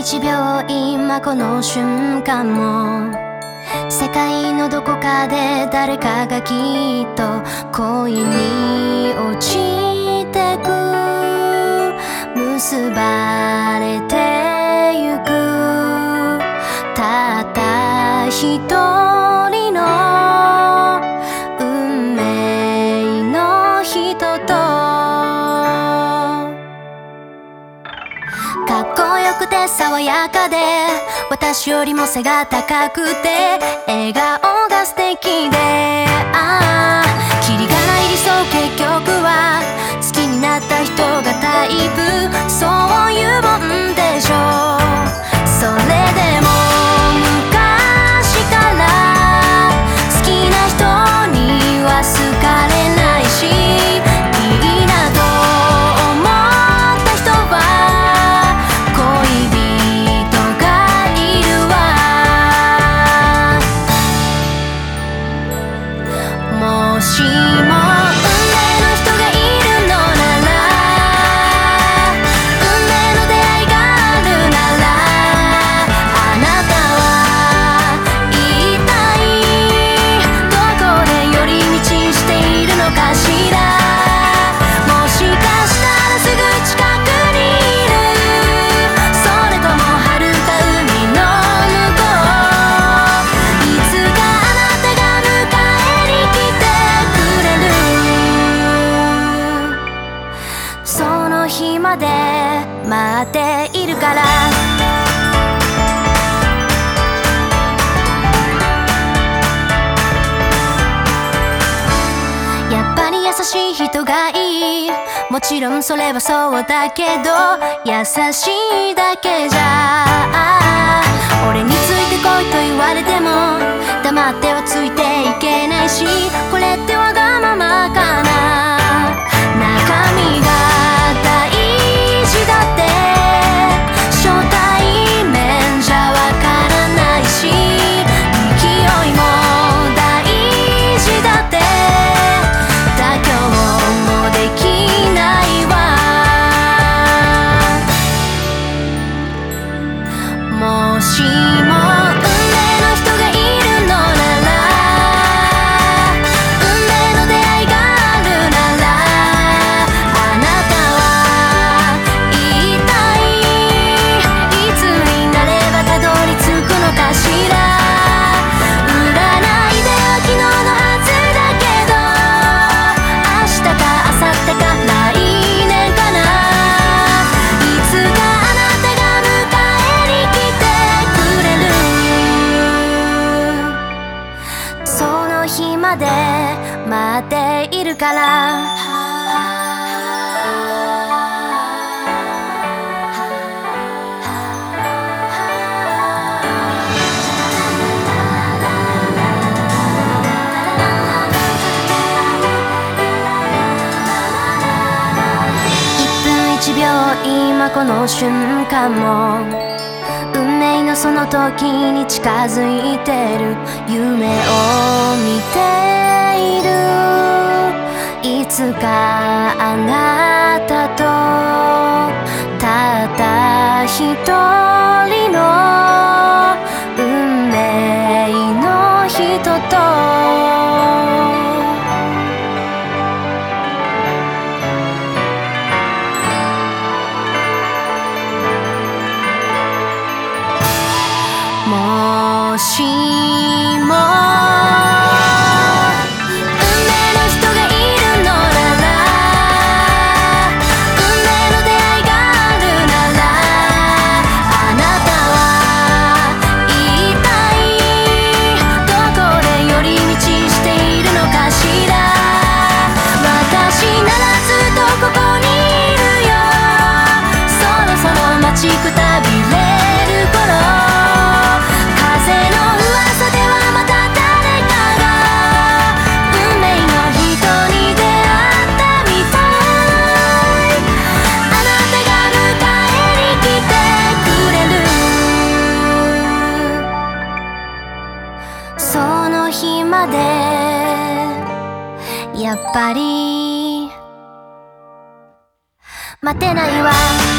一秒今この瞬間も。世界のどこかで誰かがきっと恋に落ち爽やかで私よりも背が高くて笑顔が素敵であ日まで待っているから」「やっぱり優しい人がいい」「もちろんそれはそうだけど優しいだけじゃ」なっているから」1秒今この瞬間も。運命のその時に近づいてる。夢を見ている。すがあなたとただ一人。ぱり。待てないわ。